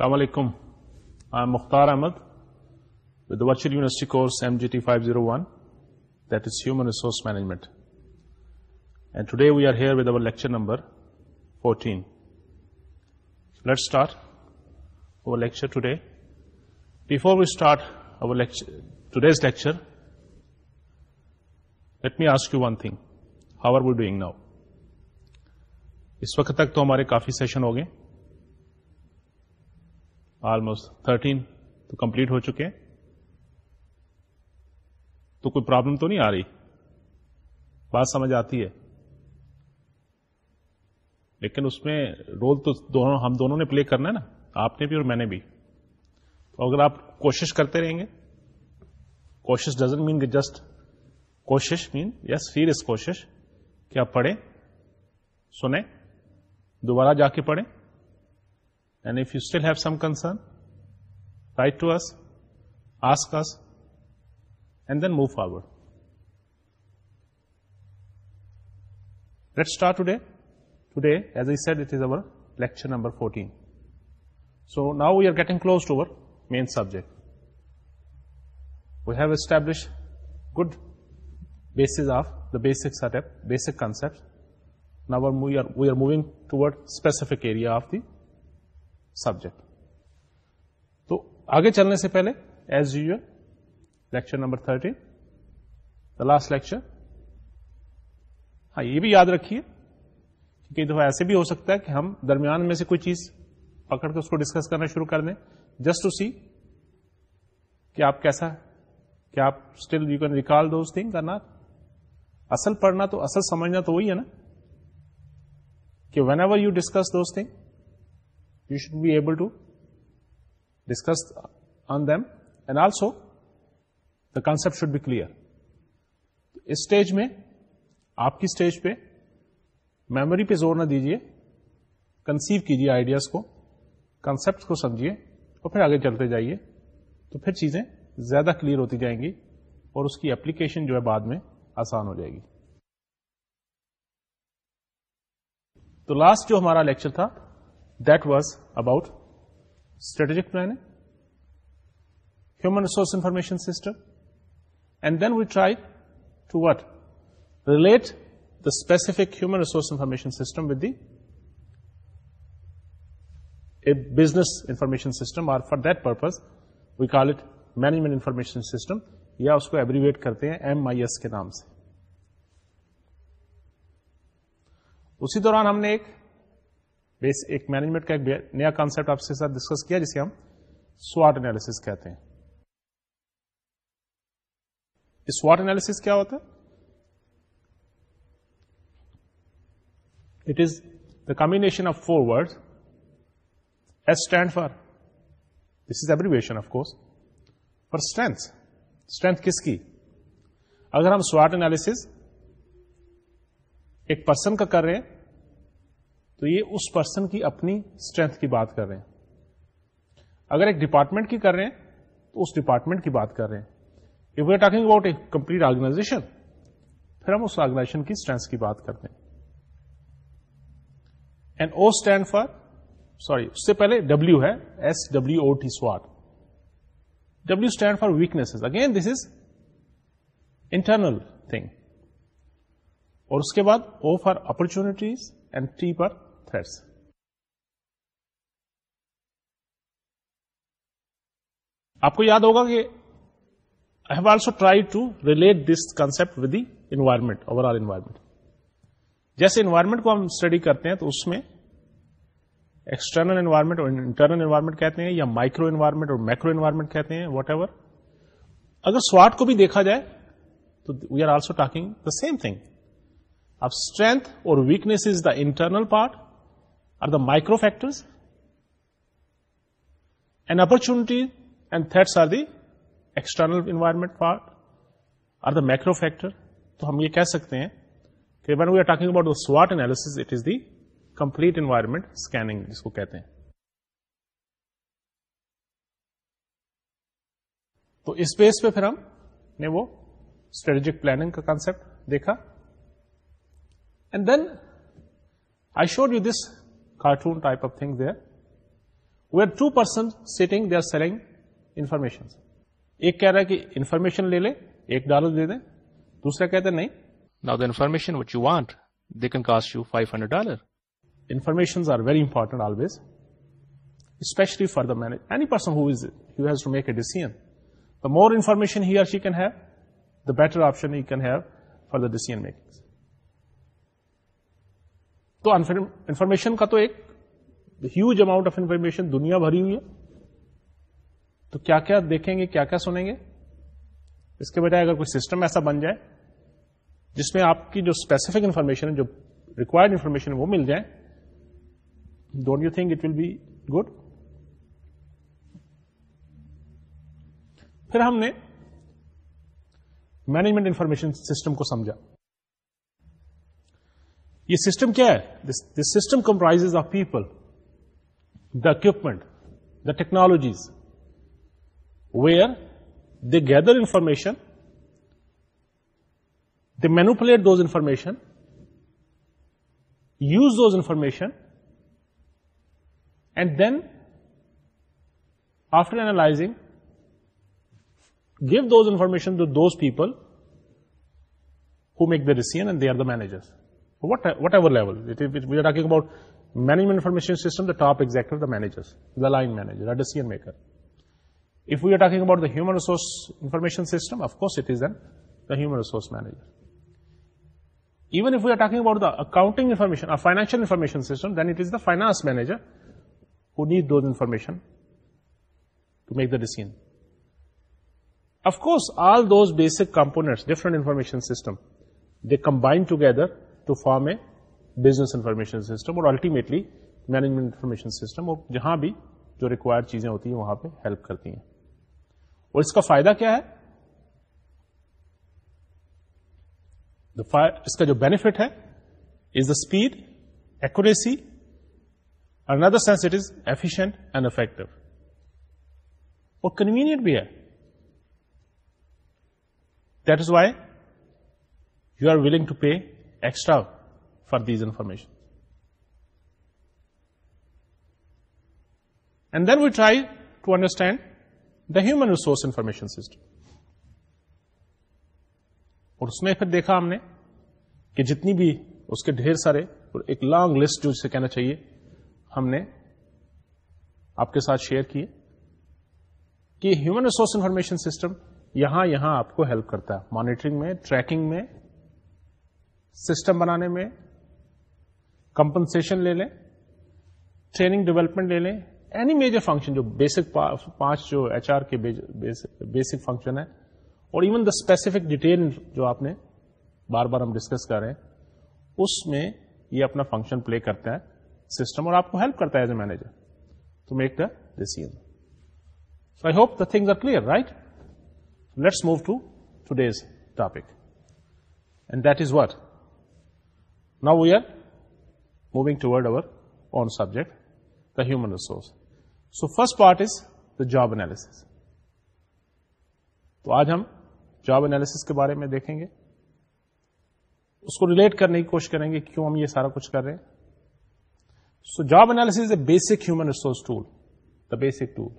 السلام علیکم I am Mukhtar Ahmed with virtual university course M G T five zero one that is human resource management and today we are here with our lecture number fourteen let start our lecture today before we start اوکچر today's lecture let me ask you one thing how are we doing now اس وقت تک تو ہمارے کافی session ہو گئے almost thirteen تو complete ہو چکے ہیں تو کوئی پرابلم تو نہیں آ رہی بات سمجھ آتی ہے لیکن اس میں رول تو دونوں ہم دونوں نے پلے کرنا ہے نا آپ نے بھی اور میں نے بھی تو اگر آپ کوشش کرتے رہیں گے کوشش ڈزنٹ مین جسٹ کوشش مین یس فیر اس کوشش کہ آپ پڑھیں سنیں دوبارہ جا کے پڑھیں And if you still have some concern, write to us, ask us, and then move forward. Let's start today. Today, as I said, it is our lecture number 14. So now we are getting close to our main subject. We have established good basis of the basic setup, basic concepts. Now we are moving toward specific area of the subject تو آگے چلنے سے پہلے as you lecture number thirteen last lecture ہاں یہ بھی یاد رکھیے کئی دفعہ ایسے بھی ہو سکتا ہے کہ ہم درمیان میں سے کوئی چیز پکڑ کے اس کو ڈسکس کرنا شروع کر دیں جسٹ ٹو سی کہ آپ کیسا کہ آپ still you can recall those thing کرنا اصل پڑھنا تو اصل سمجھنا تو وہی ہے نا کہ whenever you discuss those thing able be able to discuss on also the the should should be clear stage میں آپ کی اسٹیج پہ میموری پہ زور نہ دیجیے کنسیو کیجیے آئیڈیاز کو کنسپٹ کو سمجھیے اور پھر آگے چلتے جائیے تو پھر چیزیں زیادہ کلیئر ہوتی جائیں گی اور اس کی اپلیکیشن جو ہے بعد میں آسان ہو جائے گی تو لاسٹ جو ہمارا لیکچر تھا د وا about strategic planning human resource information system and then we try to what relate the specific human resource information a business information system اور for the purpose we call it management information system یا اس کو abbreviate کرتے ہیں M I S کے نام سے اسی دوران ہم نے ایک بیس ایک مینجمنٹ کا ایک نیا کانسپٹ آپ کے ساتھ ڈسکس کیا جسے ہم سواٹ اینالس کہتے ہیں کیا ہوتا ہے it is the combination of four word S stand for this is abbreviation of course for strength strength کس کی اگر ہم سواٹ اینالیس ایک پرسن کا کر رہے ہیں تو یہ اس پرسن کی اپنی اسٹرینتھ کی بات کر رہے ہیں اگر ایک ڈپارٹمنٹ کی کر رہے ہیں تو اس ڈپارٹمنٹ کی بات کر رہے ہیں we are talking about a complete organization پھر ہم اس آرگنائزیشن کی اسٹرینتھ کی بات کرتے ہیں and O stand for sorry اس سے پہلے ڈبلو ہے S W O T سواٹ W stand for weakness again this is internal thing اور اس کے بعد O for opportunities and T پر آپ کو یاد ہوگا کہ I have also try to relate this concept environment or environment جیسے انوائرمنٹ کو ہم اسٹڈی کرتے ہیں تو اس میں ایکسٹرنل انوائرمنٹ اور انٹرنل انوائرمنٹ کہتے ہیں یا مائکرو انوائرمنٹ اور مائکرو انوائرمنٹ کہتے ہیں واٹ ایور اگر سواٹ کو بھی دیکھا جائے تو we are also talking the same thing اب اسٹرینتھ اور weakness is the internal part the micro factor and اپنی and third are the external environment part are the micro factor تو ہم یہ کہہ سکتے ہیں کہ we we are talk about what analysis it the complete environment scanning جس کو کہتے ہیں تو اس بیس پہ پھر ہم نے وہ اسٹریٹجک پلاننگ کا کانسپٹ دیکھا and then I should you this two type of thing two person sitting they are selling ایک کہہ رہا ہے کہ انفارمیشن لے لیں ایک ڈالر دے دیں دوسرا کہتے نہیں نا the information what you want they can cost you five hundred dollar information are very important especially for the manage any person who is has to make a decision the more information he or she can have the better option he can have for the decision making تو information کا تو ایک huge amount of information دنیا بھری ہوئی ہے تو کیا کیا دیکھیں گے کیا کیا سنیں گے اس کے بجائے اگر کوئی سسٹم ایسا بن جائے جس میں آپ کی جو اسپیسیفک انفارمیشن جو ریکوائرڈ انفارمیشن وہ مل جائے don't you think it will be good پھر ہم نے مینجمنٹ انفارمیشن سسٹم کو سمجھا یہ سسٹم کیا ہے this system comprise of people the equipment the technologies where they gather information they manipulate those information use those information and then after analysing give those information to those people who make the decision and they are the managers whatever level we are talking about management system the accounting system then it is the finance information to make the course, all all those basic different information system they combine together to form a business information system اور ultimately management information system اور جہاں بھی جو required چیزیں ہوتی ہیں وہاں پہ ہیلپ کرتی ہیں اور اس کا فائدہ کیا ہے اس کا جو بینیفٹ ہے is the speed accuracy another sense it is efficient and effective اور کنوینئنٹ بھی ہے that is why you are willing to pay extra for these information and then we try to understand the human resource information system اور اس میں پھر دیکھا ہم نے کہ جتنی بھی اس کے ڈھیر سارے اور ایک لانگ لسٹ جو اسے کہنا چاہیے ہم نے آپ کے ساتھ شیئر کیے کہ ہیومن ریسورس انفارمیشن سسٹم یہاں یہاں آپ کو ہیلپ کرتا ہے مانیٹرنگ میں ٹریکنگ میں سسٹم بنانے میں کمپنسن لے لیں ٹریننگ ڈیولپمنٹ لے لیں اینی میجر فنکشن جو بیسک پانچ جو ایچ آر کے بیسک فنکشن ہے اور ایون دا اسپیسیفک ڈیٹیل جو آپ نے بار بار ہم ڈسکس کر رہے ہیں اس میں یہ اپنا فنکشن پلے کرتا ہے سسٹم اور آپ کو ہیلپ کرتا ہے as a manager to make the decision so I hope the things clear right let's move to to this topic and that is what نا we're moving toward our on subject the human resource so first part is the job analysis تو آج ہم job analysis کے بارے میں دیکھیں گے اس کو ریلیٹ کرنے کی کوشش کریں گے کیوں ہم یہ سارا کچھ کر رہے ہیں so job analysis a basic human resource tool the basic tool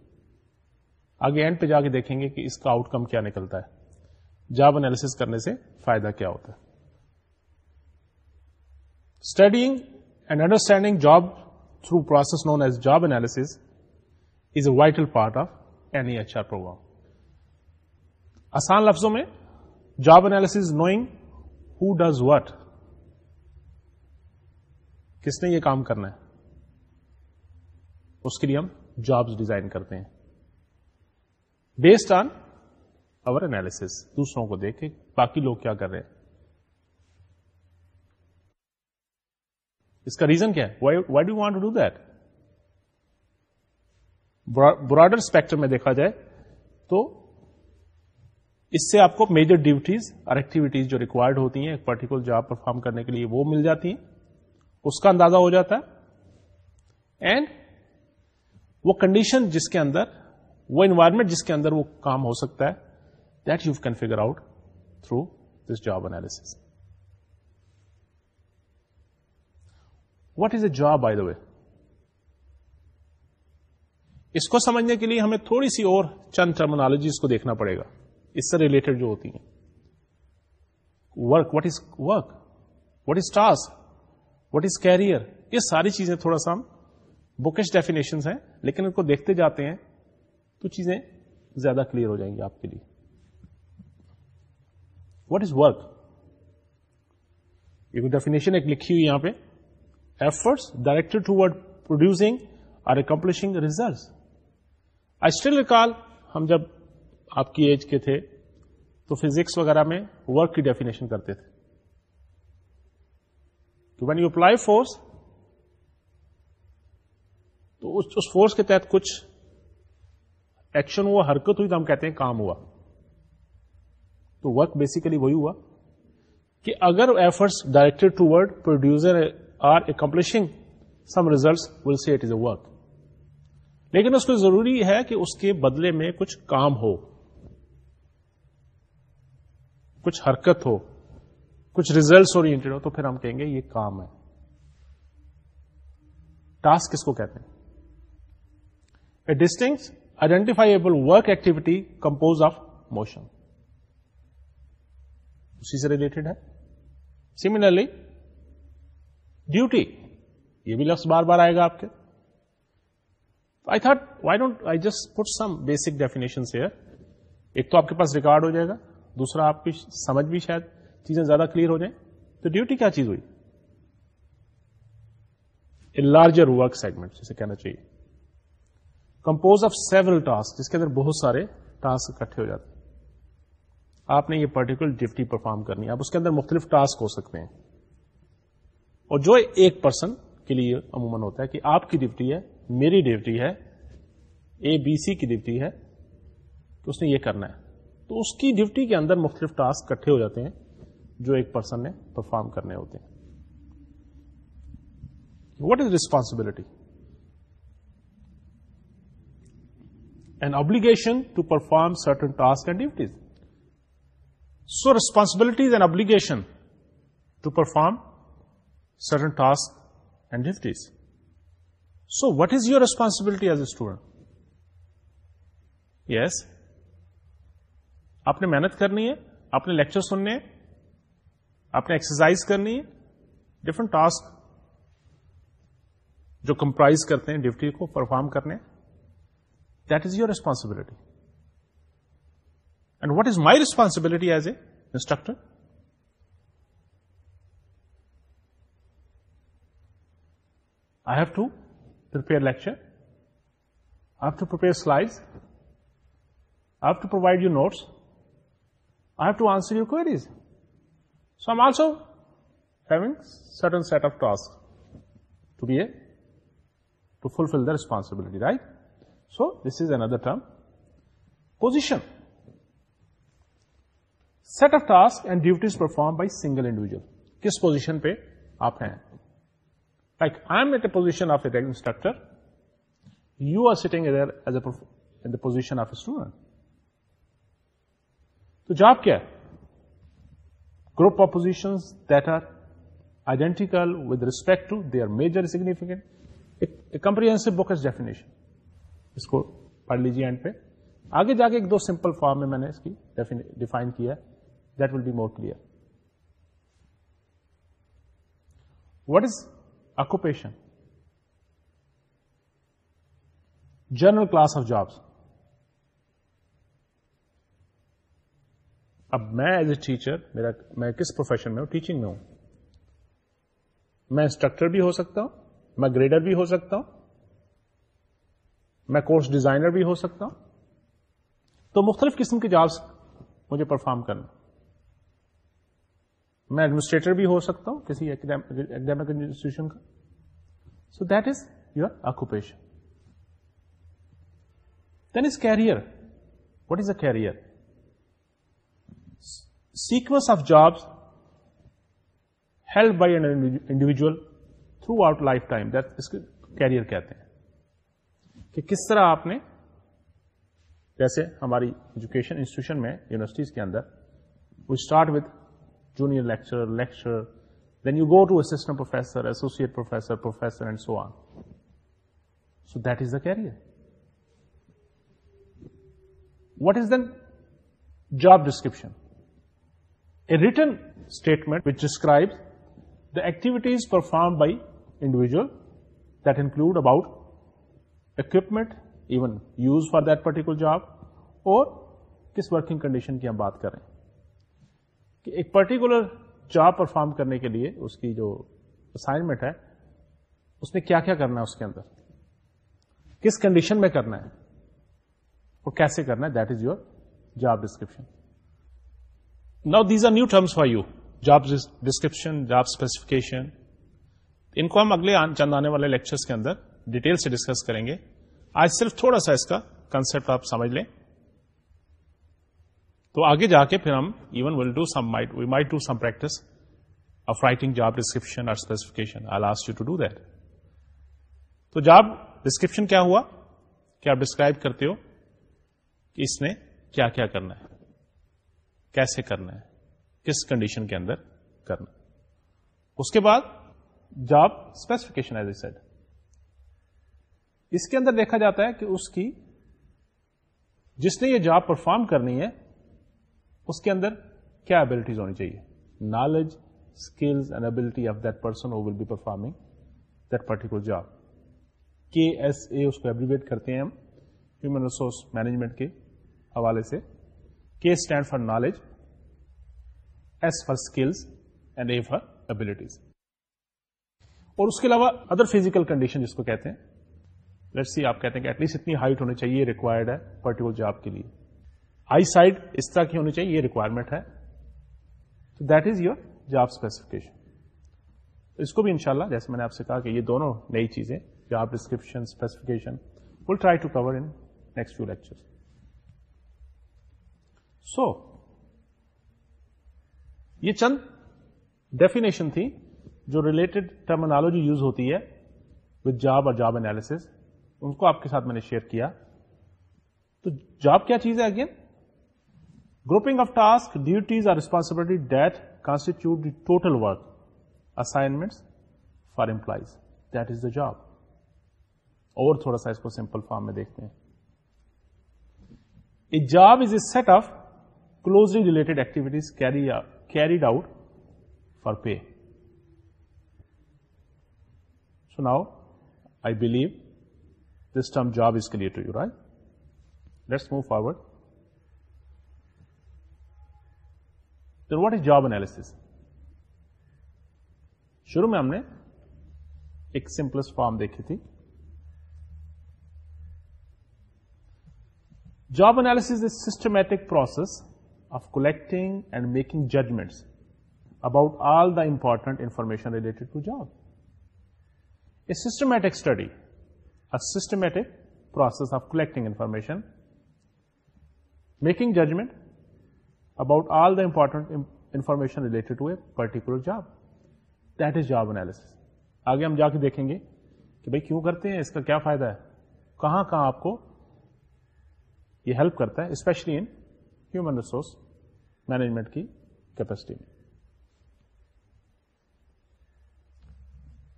آگے اینڈ پہ جا کے دیکھیں گے کہ اس کا آؤٹ کم کیا نکلتا ہے جاب انالیس کرنے سے فائدہ کیا ہوتا ہے studying and understanding job through process known as job analysis is a vital part of any H R program آسان لفظوں میں job analysis knowing who does what کس نے یہ کام کرنا ہے اس کے لیے ہم جابس ڈیزائن کرتے ہیں بیسڈ آن اوور اینالس دوسروں کو دیکھ کے باقی لوگ کیا کر رہے ہیں اس کا ریزن کیا ہے why do want to do that broader spectrum میں دیکھا جائے تو اس سے آپ کو میجر ڈیوٹیز اور ایکٹیویٹیز جو ریکوائرڈ ہوتی ہیں ایک پرٹیکولر جاب پرفارم کرنے کے لیے وہ مل جاتی ہیں اس کا اندازہ ہو جاتا ہے اینڈ وہ کنڈیشن جس کے اندر وہ انوائرمنٹ جس کے اندر وہ کام ہو سکتا ہے that you can figure out through this job analysis what is a job I the way اس کو سمجھنے کے لیے ہمیں تھوڑی سی اور چند ٹرمنالوجیز کو دیکھنا پڑے گا اس سے ریلیٹڈ جو ہوتی ہیں work work is is is task career یہ ساری چیزیں تھوڑا سا ہم بکش ڈیفینیشن ہیں لیکن ان کو دیکھتے جاتے ہیں تو چیزیں زیادہ کلیئر ہو جائیں گی آپ کے لیے وٹ از ورک یہ ڈیفینیشن ایک لکھی ہوئی یہاں پہ efforts directed toward producing or accomplishing results. I still recall, ہم جب آپ کی ایج کے تھے تو فزکس وغیرہ میں ورک کی ڈیفینیشن کرتے تھے فورس تو اس فورس کے تحت کچھ ایکشن ہوا حرکت ہوئی تو ہم کہتے ہیں کام ہوا تو ورک بیسیکلی وہی ہوا کہ اگر efforts directed toward producer or accomplishing some results will see it is a work لیکن اس کو ضروری ہے کہ اس کے بدلے میں کچھ کام ہو کچھ حرکت ہو کچھ ریزلٹس اورینٹیڈ ہو تو پھر ہم کہیں گے یہ کام ہے ٹاسک کس کو کہتے ہیں a distinct identifiable work activity compose of motion اسی سے ریلیٹڈ ہے سملرلی ڈیوٹی یہ بھی لفظ بار بار آئے گا آپ کے I I why don't just put some basic definition ایک تو آپ کے پاس ریکارڈ ہو جائے گا دوسرا آپ کی سمجھ بھی شاید چیزیں زیادہ کلیئر ہو جائیں تو ڈیوٹی کیا چیز ہوئی اے لارجر ورک سیگمنٹ جسے کہنا چاہیے کمپوز آف سیون ٹاسک جس کے اندر بہت سارے ٹاسک اکٹھے ہو جاتے ہیں آپ نے یہ پرٹیکولر ڈیوٹی پرفارم کرنی ہے آپ اس کے اندر مختلف ٹاسک ہو سکتے ہیں اور جو ایک پرسن کے لیے عموماً ہوتا ہے کہ آپ کی ڈیوٹی ہے میری ڈیوٹی ہے اے بی سی کی ڈیوٹی ہے کہ اس نے یہ کرنا ہے تو اس کی ڈیوٹی کے اندر مختلف ٹاسک کٹھے ہو جاتے ہیں جو ایک پرسن نے پرفارم کرنے ہوتے ہیں what is responsibility and obligation to perform certain task and duties so responsibilities and obligation to perform certain task and duties so what is your responsibility as a student yes نے محنت کرنی ہے آپ نے lecture سننے ہیں آپ نے ایکسرسائز کرنی ہے ڈفرنٹ ٹاسک جو کمپرائز کرتے ہیں ڈیوٹی کو پرفارم کرنے that is your responsibility and what is my responsibility as a instructor have to prepare lecture I have to prepare slides I have to provide you notes I have to answer your course so am also having certain set of task to be a to fulfil the responsibility right so this is in other term position set of task and duties perform by single individual کس position پہ آپ ہیں I position of a instructor you are sitting of a تو job کیا group of position there identical with respect to the are major significant comprise books definition اس کو پڑھ لیجیے and پہ آگے جا کے ایک دو سمپل فارم میں میں نے اس کی ڈیفائن کیا that will denote clear what is occupation, general class of jobs اب میں ایز اے ٹیچر میرا میں کس پروفیشن میں ہوں ٹیچنگ میں ہوں میں انسٹرکٹر بھی ہو سکتا ہوں میں گریڈر بھی ہو سکتا ہوں میں کورس ڈیزائنر بھی ہو سکتا ہوں تو مختلف قسم کے جابس مجھے پرفارم کرنا میں ایڈمنسٹریٹر بھی ہو سکتا ہوں کسی اکیڈیمک انسٹیٹیوشن کا so that is your occupation then is career what is a career sequence of jobs help by an individual throughout lifetime اس کو کیریئر کہتے ہیں کہ کس طرح آپ نے جیسے ہماری ایجوکیشن انسٹیٹیوشن میں یونیورسٹیز کے اندر we start with lecture then you go to assistant professor and so on so that is the career what is the جن statement describe the activities perform by individual that include about equipment even use for particular job اور کس working condition کی ہم بات کریں کہ ایک particular job perform کرنے کے لیے اس کی جو اسائنمنٹ ہے اس میں کیا کیا کرنا ہے اس کے اندر کس کنڈیشن میں کرنا ہے اور کیسے کرنا ہے that is your job description now these are new terms for you job description job specification ان کو ہم اگلے چند آنے والے لیکچرز کے اندر ڈیٹیل سے ڈسکس کریں گے آج صرف تھوڑا سا اس کا کنسپٹ آپ سمجھ لیں تو آگے جا کے پھر ہم even will do some might we might do some practice of writing job description اور specification I last you to do that تو جاب ڈسکرپشن کیا ہوا کیا آپ ڈسکرائب کرتے ہو کہ اس نے کیا کیا کرنا ہے کیسے کرنا ہے کس کنڈیشن کے اندر کرنا اس کے بعد job specification as a said اس کے اندر دیکھا جاتا ہے کہ اس کی جس نے یہ جاب پرفارم کرنی ہے اس کے اندر کیا ابلٹیز ہونی چاہیے knowledge skills and ability of that person will be performing that particular job K S A اس کو ایبریویٹ کرتے ہیں ہم ہیومن ریسورس مینجمنٹ کے حوالے سے K stand for knowledge S for skills and A for abilities اور اس کے علاوہ ادر فیزیکل کنڈیشن جس کو کہتے ہیں لیٹ سی آپ کہتے ہیں کہ ایٹ لیسٹ اتنی ہائٹ ہونی چاہیے ریکوائرڈ ہے پرٹیکولر جاب کے لیے آئی سائڈ اس طرح کی ہونی چاہیے یہ ریکوائرمنٹ ہے تو that is your job specification اس کو بھی انشاءاللہ جیسے میں نے آپ سے کہا کہ یہ دونوں نئی چیزیں job description specification will try to cover in next few lecture so یہ چند ڈیفینیشن تھی جو ریلیٹڈ ٹرمنالوجی یوز ہوتی ہے وتھ جاب اور جاب انالیس ان کو آپ کے ساتھ میں نے شیئر کیا تو جاب کیا چیز ہے again grouping of task duties or responsibility that constitute total work assignment for employees that is the job اور تھوڑا سا اس کو سمپل فارم میں دیکھتے ہیں a job is a set of closely related activities carried out for pay so now I believe this term job is clear to you right let's move forward what is job analysis شروع میں ہم نے ایک simplest form دیکھی تھی job analysis is systematic process of collecting and making judgments about all the important information related to job a systematic study a systematic process of collecting information making judgment about all the important information related to a particular job that is job analysis آگے ہم جا کے دیکھیں گے کہ بھائی کیوں کرتے ہیں اس کا کیا فائدہ ہے کہاں کہاں آپ کو یہ ہیلپ کرتا ہے especially in human resource management کی کیپیسٹی میں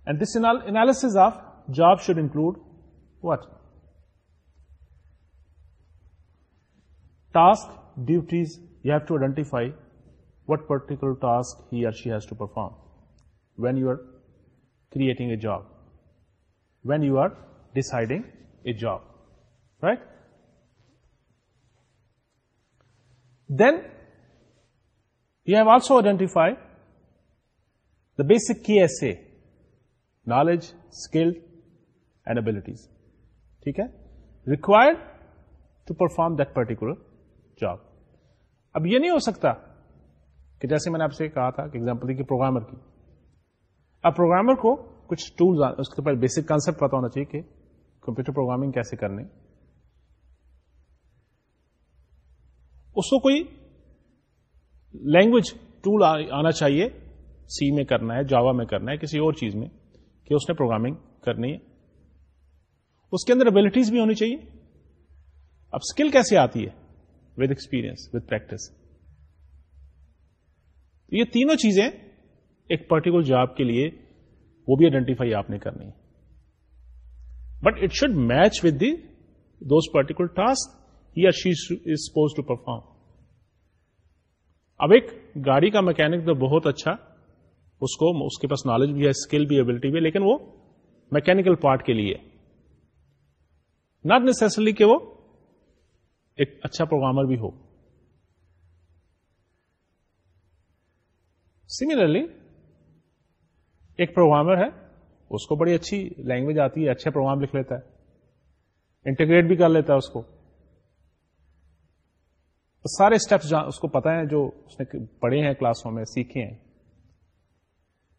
and this of job should include what task duties You have to identify what particular task he or she has to perform when you are creating a job, when you are deciding a job, right? Then you have also identified the basic KSA, knowledge, skill, and abilities, okay, required to perform that particular job. اب یہ نہیں ہو سکتا کہ جیسے میں نے آپ سے کہا تھا کہ ایگزامپل دیکھیے پروگرامر کی اب پروگرامر کو کچھ ٹولس اس کے پاس بیسک کانسپٹ پتا ہونا چاہیے کہ کمپیوٹر پروگرامنگ کیسے کرنی اس کو کوئی لینگویج ٹول آنا چاہیے سی میں کرنا ہے جاوا میں کرنا ہے کسی اور چیز میں کہ اس نے پروگرامنگ کرنی ہے اس کے اندر ابلٹیز بھی ہونی چاہیے اب اسکل کیسے آتی ہے experience, ود پریکٹس یہ تینوں چیزیں ایک پرٹیکولر جاب کے لیے وہ بھی آئیڈینٹیفائی آپ نے کرنی but it should match with the those particular task یا she is suppose to perform اب ایک گاڑی کا میکینک تو بہت اچھا اس کو اس کے پاس نالج بھی ہے اسکل بھی ابلٹی بھی لیکن وہ میکینکل پارٹ کے لیے ناٹ نیسری کہ وہ ایک اچھا پروگرامر بھی ہو سملرلی ایک پروگرامر ہے اس کو بڑی اچھی لینگویج آتی ہے اچھا پروگرام لکھ لیتا ہے انٹیگریٹ بھی کر لیتا ہے اس کو سارے اسٹیپس اس کو پتا ہے جو اس نے پڑھے ہیں کلاسوں میں سیکھے ہیں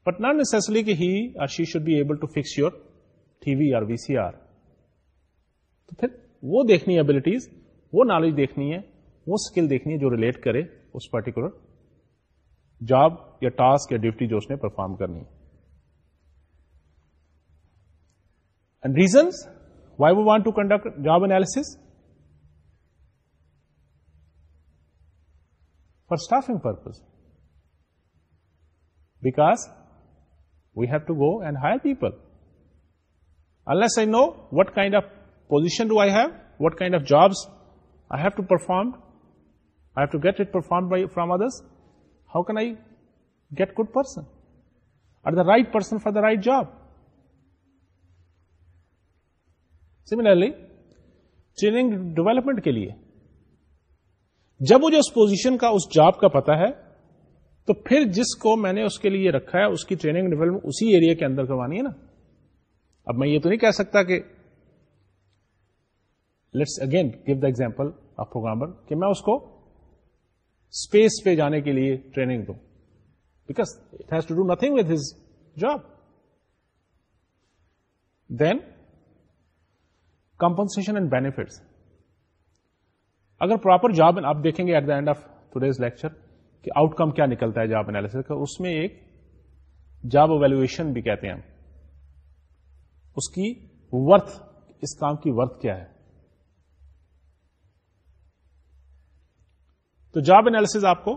بٹ ناٹ نیسسلی کہ he or she should be able to fix your T V or V C R تو پھر وہ دیکھنی ابلیٹیز وہ نالج دیکھنی ہے وہ اسکل دیکھنی ہے جو ریلیٹ کرے اس پرٹیکولر جاب یا ٹاسک یا ڈیوٹی جو اس نے پرفارم کرنی ہے and reasons why we want to conduct job analysis for staffing purpose because we have to go and hire people unless i know what kind of position do I have what kind of jobs perform I have to get it perform from others how can I get good person or the right person for the right job similarly training development کے لیے جب مجھے اس position کا اس job کا پتا ہے تو پھر جس کو میں نے اس کے لیے رکھا ہے اس کی ٹریننگ ڈیولپمنٹ اسی ایریا کے اندر کروانی ہے نا اب میں یہ تو نہیں کہہ سکتا کہ let's again give the example of programmer کہ میں اس کو اسپیس پہ جانے کے لیے ٹریننگ دوں because it has to do nothing with his job then compensation and benefits اگر پراپر جاب آپ دیکھیں گے at the end of today's lecture کہ آؤٹ کم کیا نکلتا ہے جاب انالیس کا اس میں ایک جاب اویلویشن بھی کہتے ہیں ہم اس کی ورتھ اس کام کی ورتھ کیا ہے تو جاب جابلس آپ کو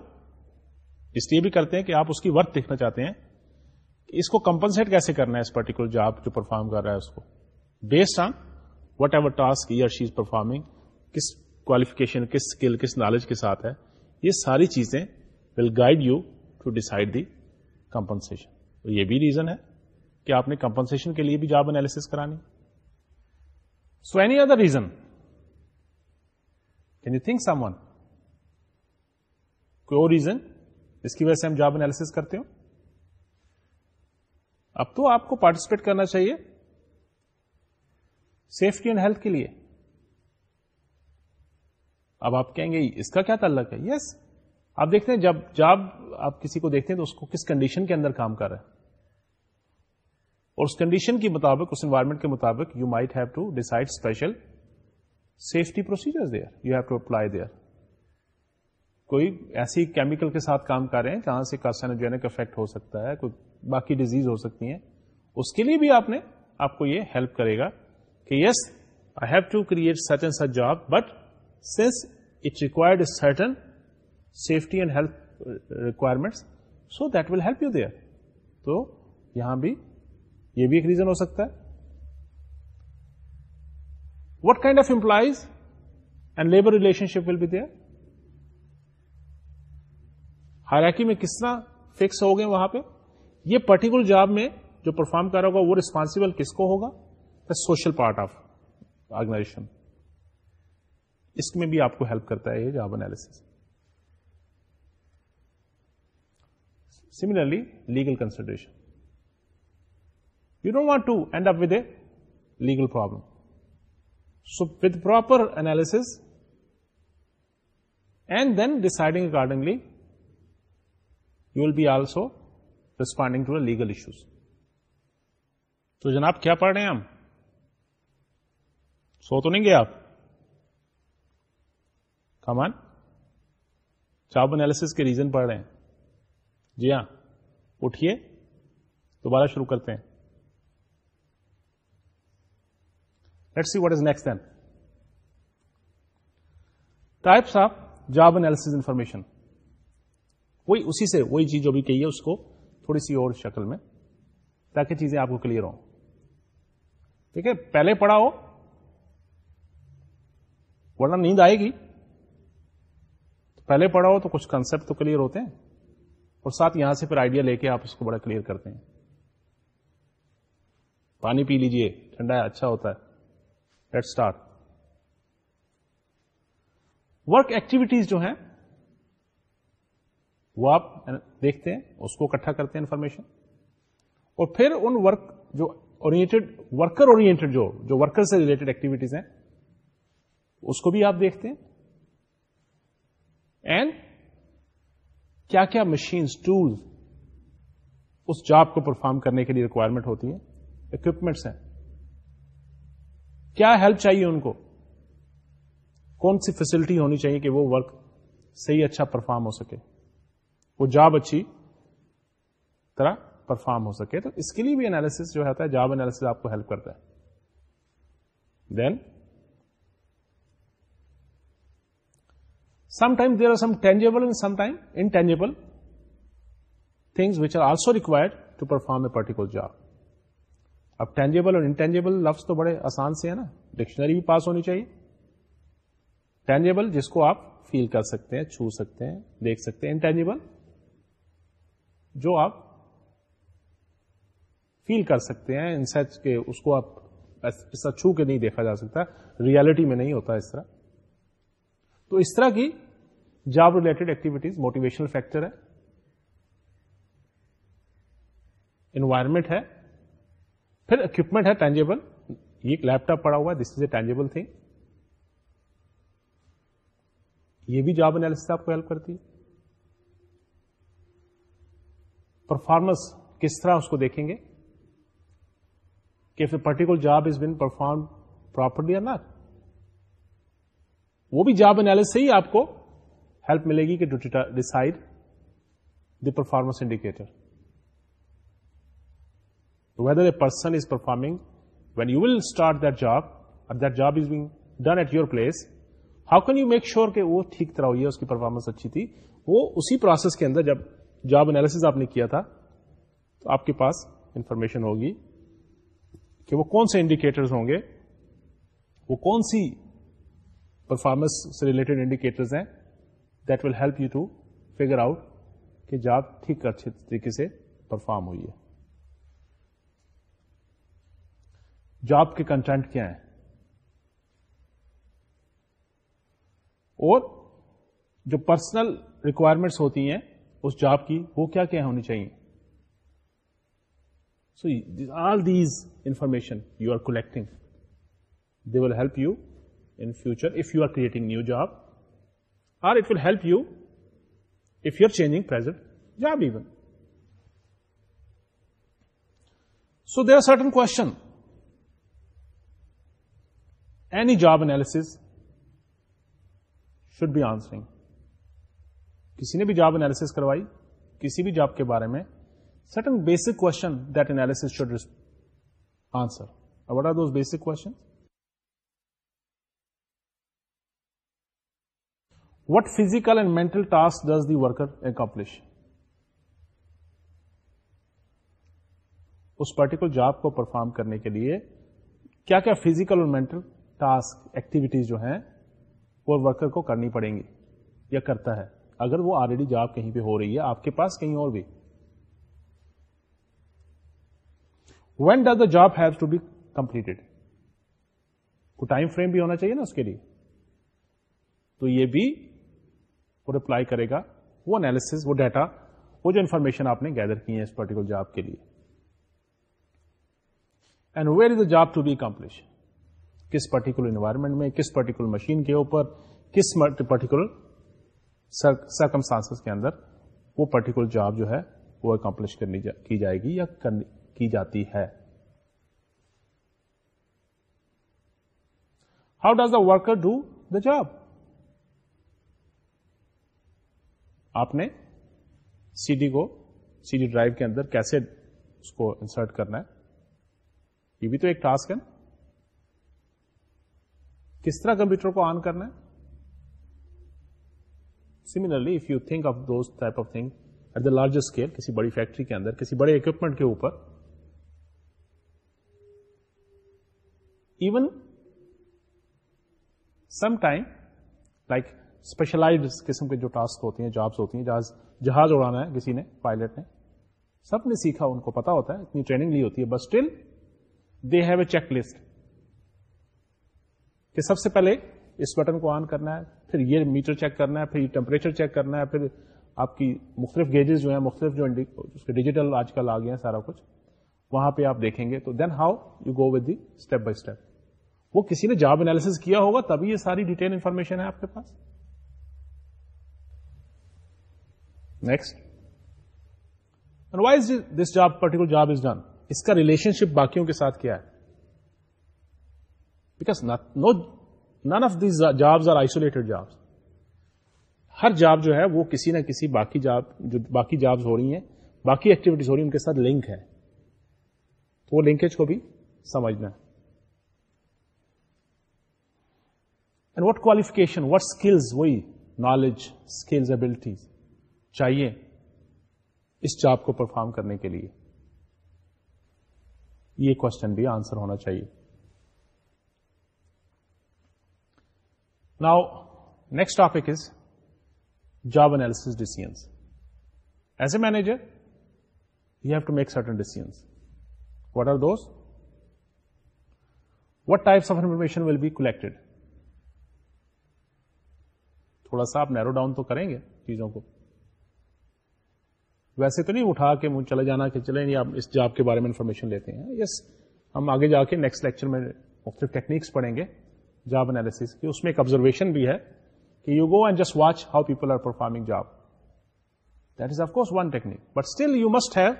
اس لیے بھی کرتے ہیں کہ آپ اس کی ورتھ دیکھنا چاہتے ہیں کہ اس کو کمپنسٹ کیسے کرنا ہے اس پرٹیکولر جاب جو پرفارم کر رہا ہے اس کو based on whatever task she she's performing کس کوالیفکیشن کس اسکل کس نالج کے ساتھ ہے یہ ساری چیزیں will guide you to decide the compensation یہ بھی ریزن ہے کہ آپ نے کمپنسن کے لیے بھی جاب انالیس کرانی so any other reason can you think someone کوئی اور ریزن اس کی وجہ سے ہم جاب انالس کرتے ہو اب تو آپ کو پارٹیسپیٹ کرنا چاہیے سیفٹی اینڈ ہیلتھ کے لیے اب آپ کہیں گے اس کا کیا تعلق ہے یس yes. آپ دیکھتے ہیں جب جاب آپ کسی کو دیکھتے ہیں تو اس کو کس کنڈیشن کے اندر کام کر رہے ہیں اور اس کنڈیشن کے مطابق اس انوائرمنٹ کے مطابق you might have to decide special safety procedure there you have to apply there کوئی ایسی کیمیکل کے ساتھ کام کر رہے ہیں جہاں سے کارسینوجینک افیکٹ ہو سکتا ہے کوئی باقی ڈیزیز ہو سکتی ہیں اس کے لیے بھی آپ نے آپ کو یہ ہیلپ کرے گا کہ yes I have to create such and such job but since it required certain safety and health requirements so that will help you there تو یہاں بھی یہ بھی ایک ریزن ہو سکتا ہے what kind of employees and labour relationship will be there حالکی میں کس طرح فکس ہو گئے وہاں پہ یہ پرٹیکولر جاب میں جو پرفارم کر رہا ہوگا وہ ریسپانسبل کس کو ہوگا the social part of organization اس میں بھی آپ کو ہیلپ کرتا ہے یہ job analysis similarly legal consideration you don't want to end up with a legal problem so with proper analysis and then deciding accordingly you will be also responding to the legal issues تو جناب کیا پڑھ رہے ہیں ہم سو تو نہیں گئے آپ کمان چاپ انالس کے ریزن پڑھ رہے ہیں جی ہاں اٹھیے دوبارہ شروع کرتے ہیں let see what is next then types of job analysis information وہی اسی سے وہی چیز جو بھی کہی ہے اس کو تھوڑی سی اور شکل میں تاکہ چیزیں آپ کو کلیئر ہو ٹھیک ہے پہلے پڑھا ہو ورنہ نیند آئے گی پہلے پڑھا ہو تو کچھ کنسپٹ تو کلیئر ہوتے ہیں اور ساتھ یہاں سے پھر آئیڈیا لے کے آپ اس کو بڑا کلیئر کرتے ہیں پانی پی لیجیے ٹھنڈا ہے اچھا ہوتا ہے لیٹ اسٹارٹ ورک ایکٹیویٹیز جو ہیں وہ آپ دیکھتے ہیں اس کو اکٹھا کرتے ہیں انفارمیشن اور پھر ان ورک جو اورینٹیڈ ورکر اورینٹیڈ جو جو ورکر سے ریلیٹڈ ایکٹیویٹیز ہیں اس کو بھی آپ دیکھتے ہیں اینڈ کیا کیا مشین ٹول اس جاب کو پرفارم کرنے کے لیے ریکوائرمنٹ ہوتی ہے اکوپمنٹس ہیں کیا ہیلپ چاہیے ان کو کون سی فیسلٹی ہونی چاہیے کہ وہ ورک صحیح اچھا پرفارم ہو سکے وہ جاب اچھی طرح پرفارم ہو سکے تو اس کے لیے بھی اینالیس جو ہوتا ہے جاب اینالس آپ کو ہیلپ کرتا ہے then some time there are some tangible and some time intangible things which are also required to perform a particular job اب ٹینجیبل اور انٹینجیبل لفظ تو بڑے آسان سے ہے نا ڈکشنری بھی پاس ہونی چاہیے ٹینجیبل جس کو آپ فیل کر سکتے ہیں چھو سکتے ہیں دیکھ سکتے ہیں انٹینجیبل جو آپ فیل کر سکتے ہیں ان سچ کے اس کو آپ اس چھو کے نہیں دیکھا جا سکتا ریالٹی میں نہیں ہوتا اس طرح تو اس طرح کی job related activities motivational factor ہے انوائرمنٹ ہے پھر اکوپمنٹ ہے ٹینجیبل یہ لیپ ٹاپ پڑا ہوا ہے this is a tangible thing یہ بھی جاب انالیس آپ کو ہیلپ کرتی ہے پرفارمنس کس طرح اس کو دیکھیں گے کہ particular job is been perform properly not وہ بھی جاب انالیس سے ہی آپ کو ہیلپ ملے گی کہ decide the performance indicator whether a person is performing when you will start that job اور that job is being done at your place how can you make sure کہ وہ ٹھیک طرح ہوئی ہے اس کی پرفارمنس اچھی تھی وہ اسی پروسیس کے اندر جب جاب انس آپ نے کیا تھا تو آپ کے پاس انفارمیشن ہوگی کہ وہ کون سے انڈیکیٹرز ہوں گے وہ کون سی پرفارمنس سے ریلیٹڈ انڈیکیٹرز ہیں that will help you to figure out کہ جاب ٹھیک اچھے طریقے سے پرفارم ہوئی ہے جاب کے کنٹینٹ کیا ہیں اور جو پرسنل ریکوائرمنٹس ہوتی ہیں اس جاب کی وہ کیا کیا ہونی چاہیے so all these information you are collecting they will help you in future if you are creating new job or it will help you if you are changing present job even so they are certain question any job analysis should be answering کسی نے بھی job analysis کروائی کسی بھی job کے بارے میں certain basic question that should answer what are those basic question what physical and mental task does the worker accomplish us particular job کو پرفارم کرنے کے لیے کیا کیا فیزیکل مینٹل ٹاسک ایکٹیویٹیز جو ہیں وہ ورکر کو کرنی پڑیں گی یا کرتا ہے اگر وہ آلریڈی جاب کہیں پہ ہو رہی ہے آپ کے پاس کہیں اور بھی when does the job have to be complete کو ٹائم فریم بھی ہونا چاہیے نا اس کے لیے تو یہ بھی وہ ریپلائی کرے گا وہ انالیس وہ ڈیٹا وہ جو انفارمیشن آپ نے گیدر کی ہے اس پرٹیکولر جاب کے لیے and where is the job to be complete کس پرٹیکولر انوائرمنٹ میں کس پرٹیکولر مشین کے اوپر کس پرٹیکولر سرکمسٹانس کے اندر وہ پرٹیکولر جاب جو ہے وہ اکمپلش کرنی کی جائے گی یا کرنی کی جاتی ہے how does the worker do the job آپ نے سی ڈی کو سی ڈی ڈرائیو کے اندر کیسے اس کو انسرٹ کرنا ہے یہ بھی تو ایک ٹاسک ہے کس طرح کمپیوٹر کو آن کرنا ہے similarly if you think of those type of thing at the largest scale کسی بڑی فیکٹری کے اندر کسی بڑے اکوپمنٹ کے اوپر even some time like specialize قسم کے جو ٹاسک ہوتے ہیں جابس ہوتی ہیں جہاز جہاز اڑانا ہے کسی نے پائلٹ نے سب نے سیکھا ان کو پتا ہوتا ہے اتنی ٹریننگ لی ہوتی ہے but still they have a checklist کہ سب سے پہلے اس بٹن کو آن کرنا ہے پھر یہ میٹر چیک کرنا ہے پھر یہ ٹمپریچر چیک کرنا ہے پھر آپ کی مختلف گیجز جو ہیں مختلف جو اس کے ڈیجیٹل آج کل آ ہے سارا کچھ وہاں پہ آپ دیکھیں گے تو then how you go with the step by step وہ کسی نے جاب انالیس کیا ہوگا تبھی یہ ساری ڈیٹیل انفارمیشن ہے آپ کے پاس next wise this job particular job is done اس کا ریلیشن شپ باقیوں کے ساتھ کیا ہے because no none of these are isolated jobs Hare job جو ہے وہ کسی نہ کسی باقی جاب جو باقی جابز ہو رہی ہیں باقی ایکٹیویٹیز ہو رہی ہیں ان کے ساتھ لنک ہے تو وہ لنکیج کو بھی سمجھنا ہے and what qualification what skills وہی نالج اسکلز ابلٹیز چاہیے اس جاب کو پرفارم کرنے کے لیے یہ کوشچن بھی آنسر ہونا چاہیے نا next topic is job analysis decision as a manager you have to make certain decisions what are those what types of information will be collect تھوڑا سا آپ نیرو ڈاؤن تو کریں گے چیزوں کو ویسے تو نہیں اٹھا کہ چلے جانا کہ چلیں آپ اس جاب کے بارے میں انفارمیشن لیتے ہیں یس yes, ہم آگے جا کے نیکسٹ لیکچر میں مختلف ٹیکنیکس پڑھیں گے جاب کی اس میں ایک آبزرویشن بھی ہے کہ you go and just watch how people are performing job that is of course one technique but still you must have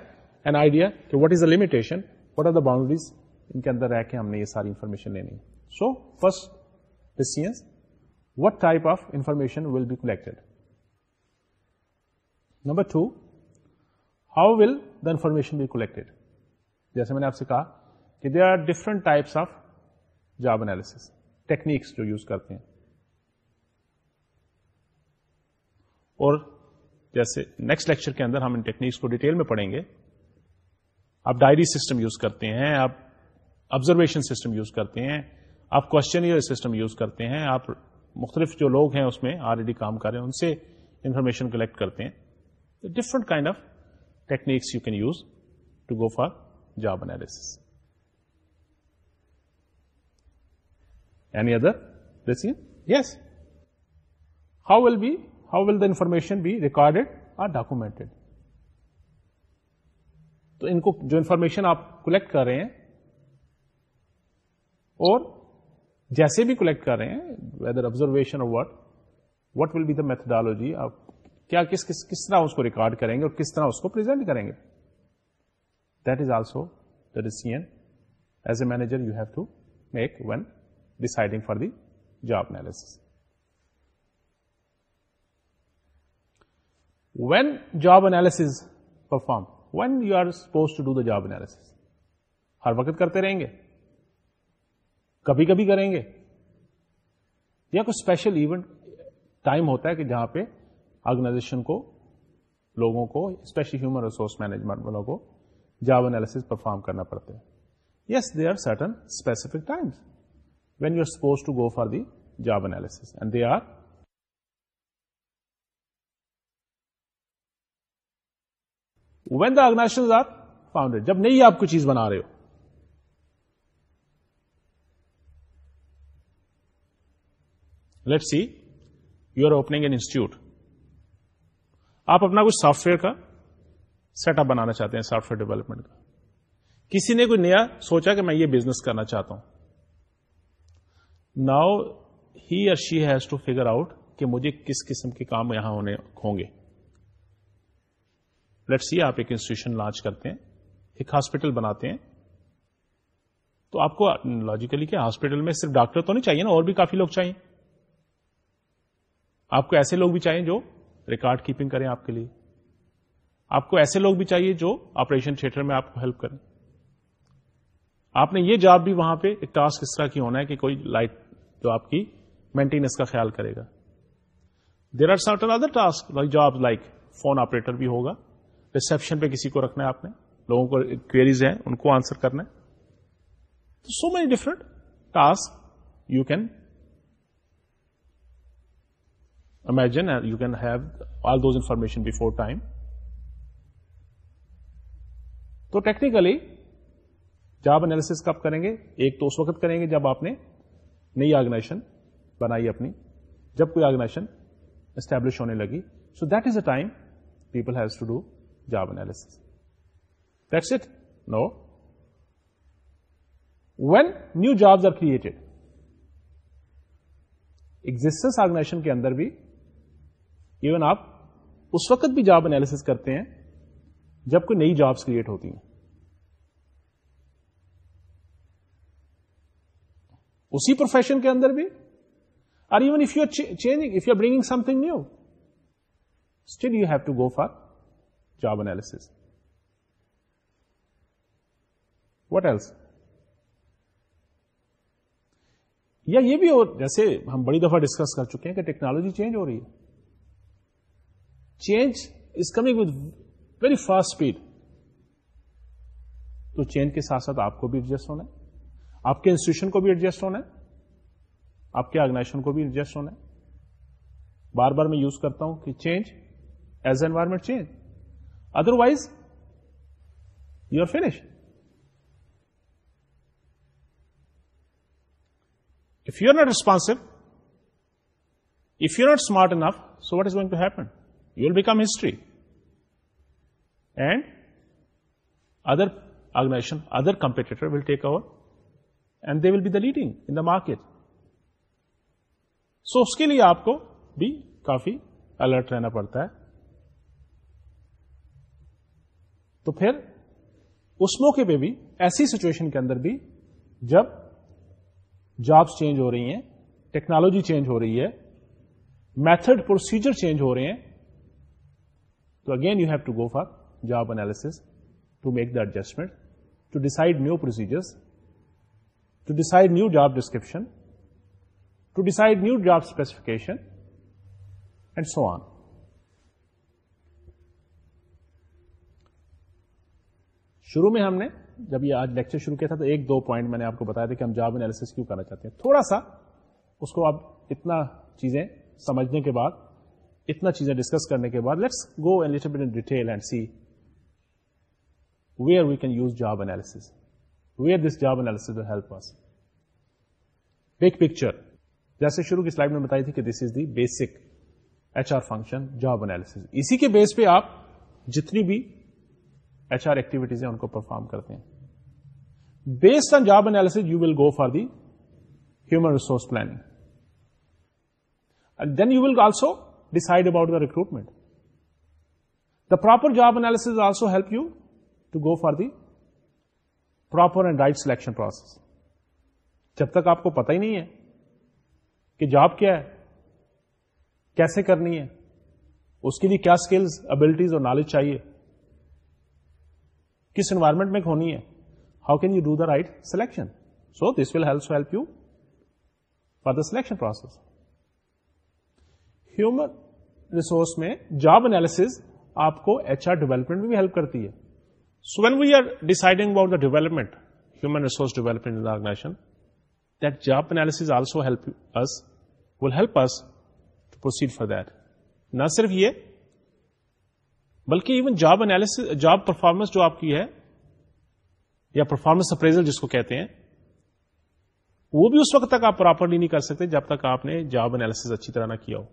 an idea کہ what is the limitation what are the boundaries ان کے اندر رہ کے ہم نے یہ ساری information لینی so first this what type of information will be collected number two how will the information be collected جیسے میں نے آپ سے کہا کہ they are different types of job analysis techniques جو یوز کرتے ہیں اور جیسے نیکسٹ لیکچر کے اندر ہم ان ٹیکنیکس کو ڈیٹیل میں پڑھیں گے آپ ڈائری سسٹم یوز کرتے ہیں آپ آبزرویشن سسٹم یوز کرتے ہیں آپ کوشچن سسٹم یوز کرتے ہیں آپ مختلف جو لوگ ہیں اس میں آلریڈی کام کر رہے ہیں ان سے انفارمیشن کلیکٹ کرتے ہیں different kind of techniques you can use to go for job analysis either research how will be how will the information be recorded اور ڈاکومینٹڈ تو ان کو جو انفارمیشن آپ کلیکٹ کر رہے ہیں اور جیسے بھی کلیکٹ کر رہے ہیں ویدر آبزرویشن اور what what will be the methodology آپ کیا کس کس کس طرح اس کو ریکارڈ کریں گے اور کس طرح اس کو پرزینٹ کریں گے that is also the reason as a manager you have to make one deciding for the job analysis when job analysis perform when you are suppose to do the job ہر وقت کرتے رہیں گے کبھی کبھی کریں گے یا کوئی اسپیشل ایونٹ ٹائم ہوتا ہے کہ جہاں پہ آرگنائزیشن کو لوگوں کو اسپیشلی ہیومن ریسورس مینجمنٹ والوں کو جاب انالیس پرفارم کرنا پڑتا ہے yes they are certain specific times when you are suppose to go for the job analysis and they are when the organize founded جب نہیں آپ کو چیز بنا رہے ہو let see you are opening an institute آپ اپنا کچھ سافٹ ویئر کا سیٹ اپ بنانا چاہتے ہیں سافٹ ویئر ڈیولپمنٹ کا کسی نے کوئی نیا سوچا کہ میں یہ بزنس کرنا چاہتا ہوں now he or she has to figure out کہ مجھے کس قسم کے کام یہاں ہونے ہوں گے لیٹ سی آپ ایک انسٹیٹیوشن لانچ کرتے ہیں ایک ہاسپٹل بناتے ہیں تو آپ کو لاجیکلی کہ ہاسپٹل میں صرف ڈاکٹر تو نہیں چاہیے نا اور بھی کافی لوگ چاہیے آپ کو ایسے لوگ بھی چاہیے جو ریکارڈ کیپنگ کریں آپ کے لیے آپ کو ایسے لوگ بھی چاہیے جو آپریشن تھیٹر میں آپ کو ہیلپ کریں آپ نے یہ جاب بھی وہاں پہ ایک ٹاسک اس طرح کی ہونا ہے کہ کوئی لائٹ جو آپ کی مینٹیننس کا خیال کرے گا there are certain other task job like phone operator بھی ہوگا ریسپشن پہ کسی کو رکھنا ہے آپ نے لوگوں کو ہیں ان کو آنسر کرنا ہے so many different task you can imagine you can have all those information before time تو ٹیکنیکلی جاب انالس کب کریں گے ایک تو اس وقت کریں گے جب آپ نے نئی آرگنائزیشن بنائی اپنی جب کوئی آرگنائزیشن اسٹیبلش ہونے لگی so that is a time people has to do job analysis that's it no when new jobs are created existence organization کے اندر بھی ایون آپ اس وقت بھی جاب انالیس کرتے ہیں جب کوئی نئی جابس کریٹ ہوتی ہیں اسی پروفیشن کے اندر بھی اور even if you are changing if you are bringing something new still you have to go for job analysis what else یا یہ بھی ہو جیسے ہم بڑی دفعہ ڈسکس کر چکے ہیں کہ ٹیکنالوجی چینج ہو رہی ہے change is coming with very fast speed تو چینج کے ساتھ ساتھ آپ کو بھی ایڈجسٹ ہونا ہے آپ کے انسٹیٹیوشن کو بھی ایڈجسٹ ہونا ہے آپ کے آرگنائزیشن کو بھی ایڈجسٹ ہونا ہے بار بار میں یوز کرتا ہوں کہ change as environment change otherwise you are finish if you are not responsive if you not smart enough so what is going to happen you will become history and other organization other competitor will take over and they will be the leading in the market so اس کے لیے آپ کو بھی کافی alert رہنا پڑتا ہے تو پھر اس موقع پہ بھی ایسی سچویشن کے اندر بھی جب جابس چینج ہو رہی ہیں ٹیکنالوجی چینج ہو رہی ہے میتھڈ پروسیجر چینج ہو رہے ہیں تو again you have to go for job analysis to make the adjustment to decide new procedures decide new job description, to decide new job specification and so on شروع میں ہم نے جب یہ آج لیکچر شروع کیا تھا تو ایک دو پوائنٹ میں نے آپ کو بتایا تھا کہ ہم جاب انالیس کیوں کرنا چاہتے ہیں تھوڑا سا اس کو آپ اتنا چیزیں سمجھنے کے بعد اتنا چیزیں ڈسکس کرنے کے بعد let's go and detail and see where we can use job analysis where this job analysis big picture جیسے شروع کی سلائڈ میں بتائی تھی کہ this is the basic H R function job analysis اسی کے بیس پہ آپ جتنی بھی ایچ آر ایکٹیویٹیز ہیں ان کو پرفارم کرتے ہیں based on job analysis you will go for the human resource planning then you will also decide about the recruitment the proper job analysis also help you to go for the proper and right selection process جب تک آپ کو پتا ہی نہیں ہے کہ job کیا ہے کیسے کرنی ہے اس کے لیے کیا اسکلس ابلٹیز اور نالج چاہیے کس انوائرمنٹ میں ہونی ہے how can you do the right selection so this will help help you for the selection process human resource میں جاب انالیس آپ کو ایچ آر ڈیولپمنٹ میں بھی ہیلپ کرتی ہے when we are deciding in the development human resource development also help also help will help us to proceed for Not صرف یہ بلکہ ایون job جاب پرفارمنس جو آپ کی ہے یا پرفارمنس اپریزل جس کو کہتے ہیں وہ بھی اس وقت تک آپ پراپرلی نہیں کر سکتے جب تک آپ نے جاب انالیس اچھی طرح نہ کیا ہو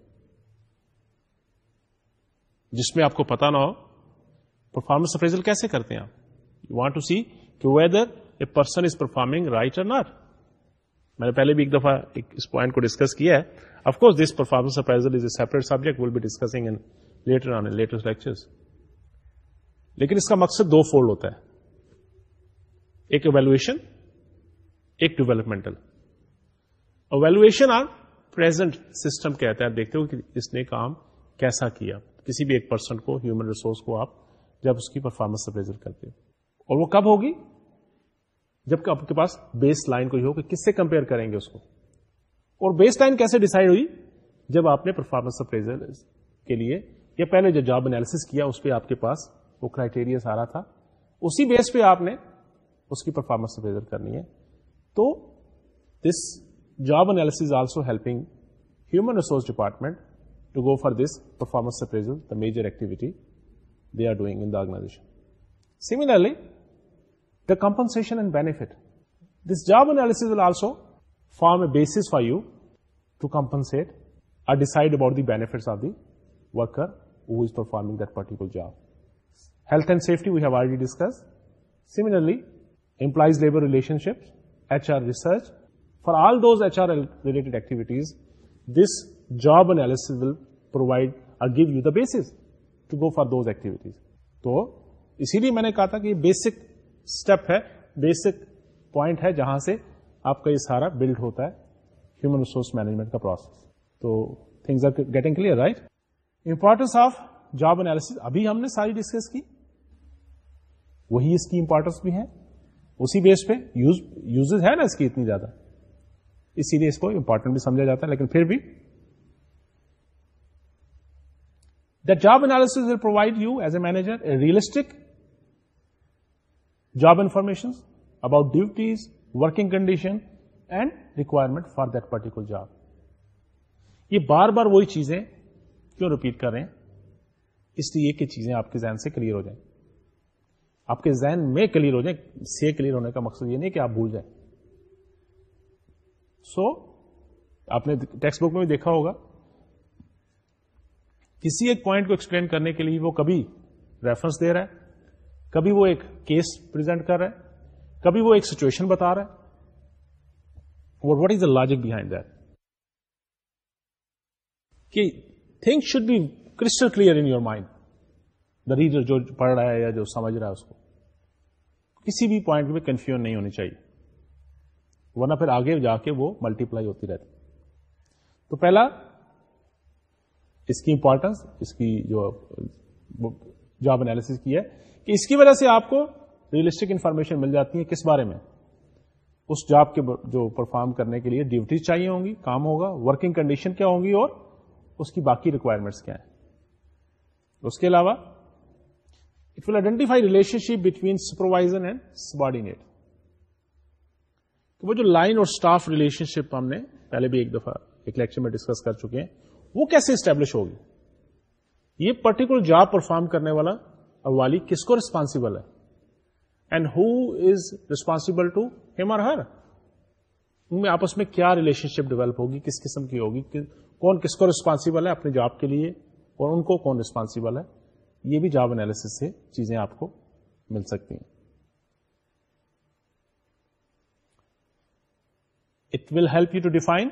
جس میں آپ کو پتا نہ ہو پرفارمنس اپریزل کیسے کرتے ہیں یو وانٹ ٹو سی کہ whether a person is performing right or not میں نے پہلے بھی ایک دفعہ ایک اس پوائنٹ کو ڈسکس کیا ہے of course this performance appraisal is a separate subject will be discussing in later on later lectures لیکن اس کا مقصد دو فولڈ ہوتا ہے ایک اویلویشن ایک developmental evaluation or present system کہتے ہیں دیکھتے ہو کہ اس نے کام کیسا کیا کسی بھی ایک پرسن کو ہیومن ریسورس کو آپ جب اس کی پرفارمنس اپریزل کرتے اور وہ کب ہوگی جب آپ کے پاس بیس لائن کوئی ہو کہ کس سے کمپیئر کریں گے اس کو اور بیس لائن کیسے ڈیسائڈ ہوئی جب آپ نے پرفارمنس اپریزل کے لیے یا پہلے جو جاب کیا اس پہ آپ کے پاس وہ کرائٹیریا سارا تھا اسی بیس پہ آپ نے اس کی پرفارمنس اپریزل کرنی ہے تو this job analysis also helping human resource department to go for this performance appraisal the major activity they are doing in the organization. Similarly, the compensation and benefit. This job analysis will also form a basis for you to compensate or decide about the benefits of the worker who is performing that particular job. Health and safety we have already discussed. Similarly, employees labor relationships, HR research, for all those HR related activities, this job analysis will provide or give you the basis. To go for those activities تو اسی لیے میں نے کہا تھا کہ یہ basic step ہے بیسک پوائنٹ ہے جہاں سے آپ کا یہ سارا بلڈ ہوتا ہے ہیومن ریسورس مینجمنٹ کا پروسیس تو things are getting clear right importance of job analysis ابھی ہم نے ساری ڈسکس کی وہی اس کی امپورٹینس بھی ہے اسی بیس پہ یوز یوزز ہے نا اس کی اتنی زیادہ اسی لیے اس کو امپورٹنٹ بھی سمجھا جاتا ہے لیکن پھر بھی job will will provide you as a manager a realistic job information about duties working condition and requirement for particular job یہ بار بار وہی چیزیں کیوں ریپیٹ کر رہے ہیں اس لیے کہ چیزیں آپ کے ذہن سے کلیئر ہو جائیں آپ کے ذہن میں کلیئر ہو جائیں سے کلیئر ہونے کا مقصد یہ نہیں کہ آپ بھول جائیں سو so, آپ نے ٹیکسٹ بک میں بھی دیکھا ہوگا کسی ایک پوائنٹ کو ایکسپلین کرنے کے لیے وہ کبھی ریفرنس دے رہا ہے کبھی وہ ایک ایک کیس پرزینٹ کر رہا رہا ہے ہے کبھی وہ سچویشن بتا is the logic behind that کہ thing should be crystal clear in your mind the reader جو پڑھ رہا ہے یا جو سمجھ رہا ہے اس کو کسی بھی پوائنٹ میں کنفیوژ نہیں ہونی چاہیے ورنہ پھر آگے جا کے وہ ملٹی پلائی ہوتی رہتی تو پہلا اس کی امپورٹنس اس کی جو جاب انالیسس کی ہے کہ اس کی وجہ سے آپ کو ریئلسٹک انفارمیشن مل جاتی ہے کس بارے میں اس جاب کے جو پرفارم کرنے کے لیے ڈیوٹیز چاہیے ہوں گی کام ہوگا ورکنگ کنڈیشن کیا ہوں گی اور اس کی باقی ریکوائرمنٹس کیا ہیں اس کے علاوہ it will identify relationship between supervisor and subordinate وہ جو لائن اور اسٹاف ریلیشن شپ ہم نے پہلے بھی ایک دفعہ ایک لیکچر میں ڈسکس کر چکے ہیں وہ کیسے اسٹیبلش ہوگی یہ پرٹیکولر جاب پرفارم کرنے والا والی کس کو ریسپانسبل ہے and who is responsible to or ہر ان میں آپس میں کیا ریلیشن شپ ڈیولپ ہوگی کس قسم کی ہوگی کون کس کو ریسپانسبل ہے اپنے جاب کے لیے اور ان کو کون ریسپانسبل ہے یہ بھی جاب انالیس سے چیزیں آپ کو مل سکتی ہیں it will help you to define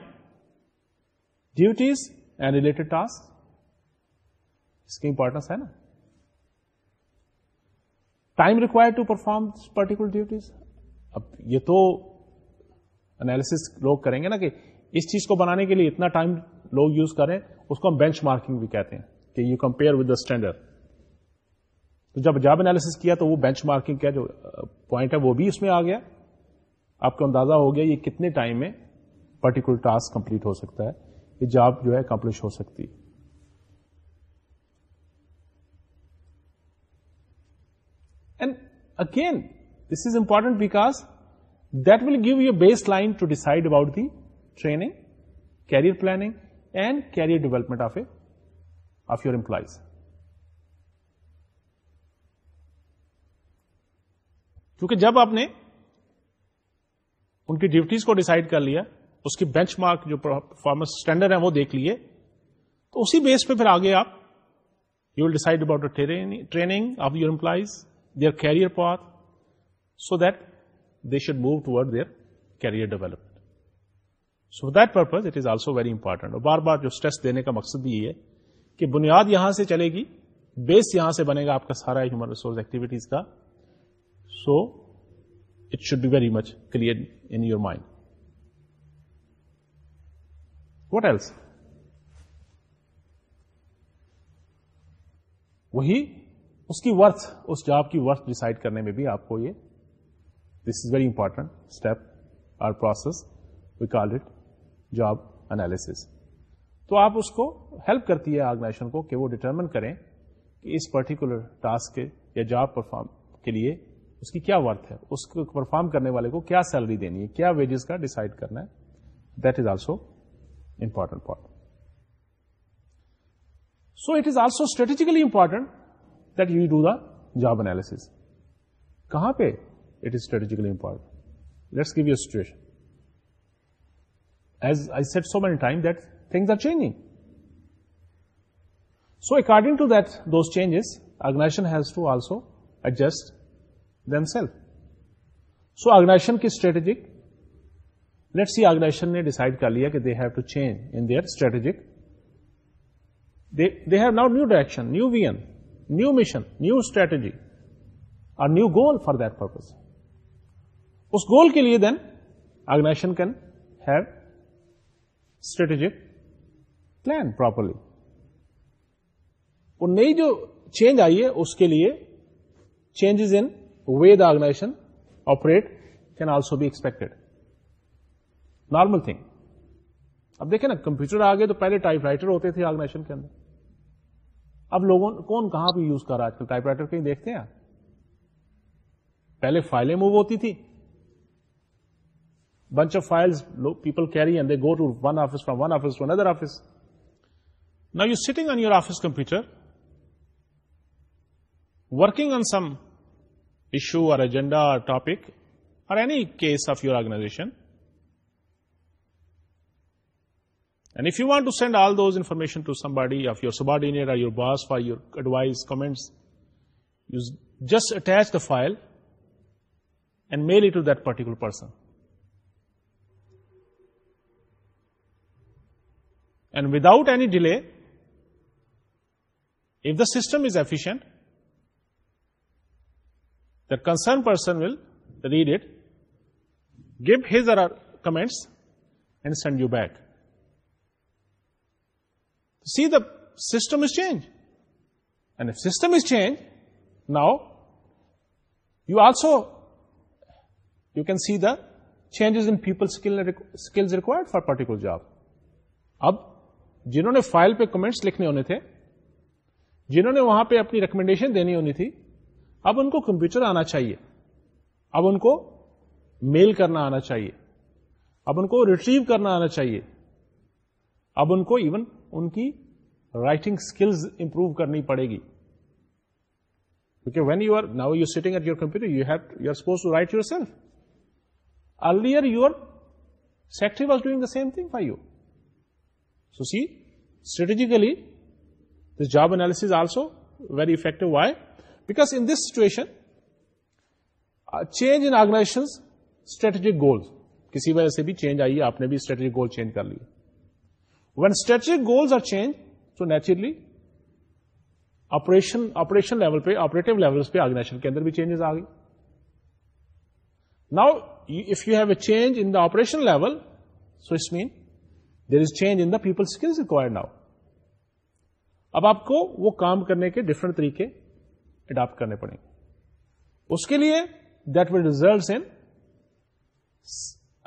duties and related task اس کی امپورٹنس ہے نا time to perform particular duties اب یہ تو انالیس لوگ کریں گے نا کہ اس چیز کو بنانے کے لیے اتنا ٹائم لوگ یوز کریں اس کو ہم بینچ مارکنگ بھی کہتے ہیں کہ you compare with the standard تو جب جاب انالس کیا تو وہ بینچ مارکنگ کا جو پوائنٹ ہے وہ بھی اس میں آ گیا آپ کو اندازہ ہو گیا یہ کتنے ٹائم میں پرٹیکولر ٹاسک کمپلیٹ ہو سکتا ہے جاب جو ہے اکمپلش ہو سکتی and again this is important because that will give you baseline to decide about the training career planning and career development of a of your employees کیونکہ جب آپ نے ان کی ڈیوٹیز کو ڈیسائڈ کر لیا اس کی بینچ مارک جو پرفارمنس اسٹینڈرڈ ہے وہ دیکھ لیے تو اسی بیس پہ پھر آگے آپ you will decide about training of your employees their career path so that they should move ٹوڈ their career development so that purpose it is also very important اور بار بار جو اسٹریس دینے کا مقصد یہ ہے کہ بنیاد یہاں سے چلے گی بیس یہاں سے بنے گا آپ کا سارا ہیومن ریسورس ایکٹیویٹیز کا so it should be very much clear in your mind what else وہی اس کی ورتھ اس جاب کی ورتھ ڈسائڈ کرنے میں بھی آپ کو یہ this is very important step or process we call it job analysis تو آپ اس کو ہیلپ کرتی ہے آرگنائزیشن کو کہ وہ ڈٹرمن کریں کہ اس پرٹیکولر ٹاسک کے یا جاب پرفارم کے لیے اس کی کیا ورتھ ہے اس کو پرفارم کرنے والے کو کیا سیلری دینی ہے کیا ویجز کا ڈیسائڈ کرنا ہے that is also important part so it is also strategically important to do the job کہاں پہ it is strategically important let give situation as I said so many time this things are changing so according to that those changes organization has to also adjust them self so organization کی strategic let see organization نے decide کر لیا کہ they have to change in their strategic they have now new direction new vision new mission new strategy اور new goal for that purpose اس گول کے لیے then organization can have strategic plan properly وہ نئی جو change آئی ہے اس کے لیے changes in way the organization operate can also be expected normal thing اب دیکھیں نا کمپیوٹر آ گئے تو پہلے ٹائپ رائٹر ہوتے تھے آرگنائزیشن کے اندر اب لوگوں کون کہاں پہ یوز کر رہا ہے آج کل ٹائپ رائٹر کہیں دیکھتے ہیں پہلے فائلیں موو ہوتی تھی bunch of file people carry they go to one office from one office to another office نا you setting on your office computer working on some issue or agenda or topic or any case of your organization And if you want to send all those information to somebody of your subordinate or your boss for your advice, comments, you just attach the file and mail it to that particular person. And without any delay, if the system is efficient, the concerned person will read it, give his or her comments, and send you back. See the system is change and system is change now you also you can see the changes in پیپلیکڈ for particular job اب جنہوں نے file پہ comments لکھنے ہونے تھے جنہوں نے وہاں پہ اپنی ریکمینڈیشن دینی ہونی تھی اب ان کو کمپیوٹر آنا چاہیے اب ان کو میل کرنا آنا چاہیے اب ان کو ریٹریو کرنا آنا چاہیے اب ان کو ایون ان کی رائٹنگ اسکلز امپروو کرنی پڑے گی کیونکہ when you are now you setting at your computer you have you are suppose to write yourself earlier you secretary was doing the same thing for you so see strategically this job analysis also very effective why because in this situation change in organization strategic goals کسی وجہ سے بھی change آئی آپ نے بھی strategic goal change کر لی one strategic goals are change so naturally operation level پہ آپریٹو لیول پہ آگنیشن کے اندر بھی چینجز آ گئی now if you have a change in operation level so us main there is change in the people skills required now اب آپ کو وہ کام کرنے کے ڈفرنٹ طریقے اڈاپٹ کرنے پڑیں گے اس کے لیے that will result in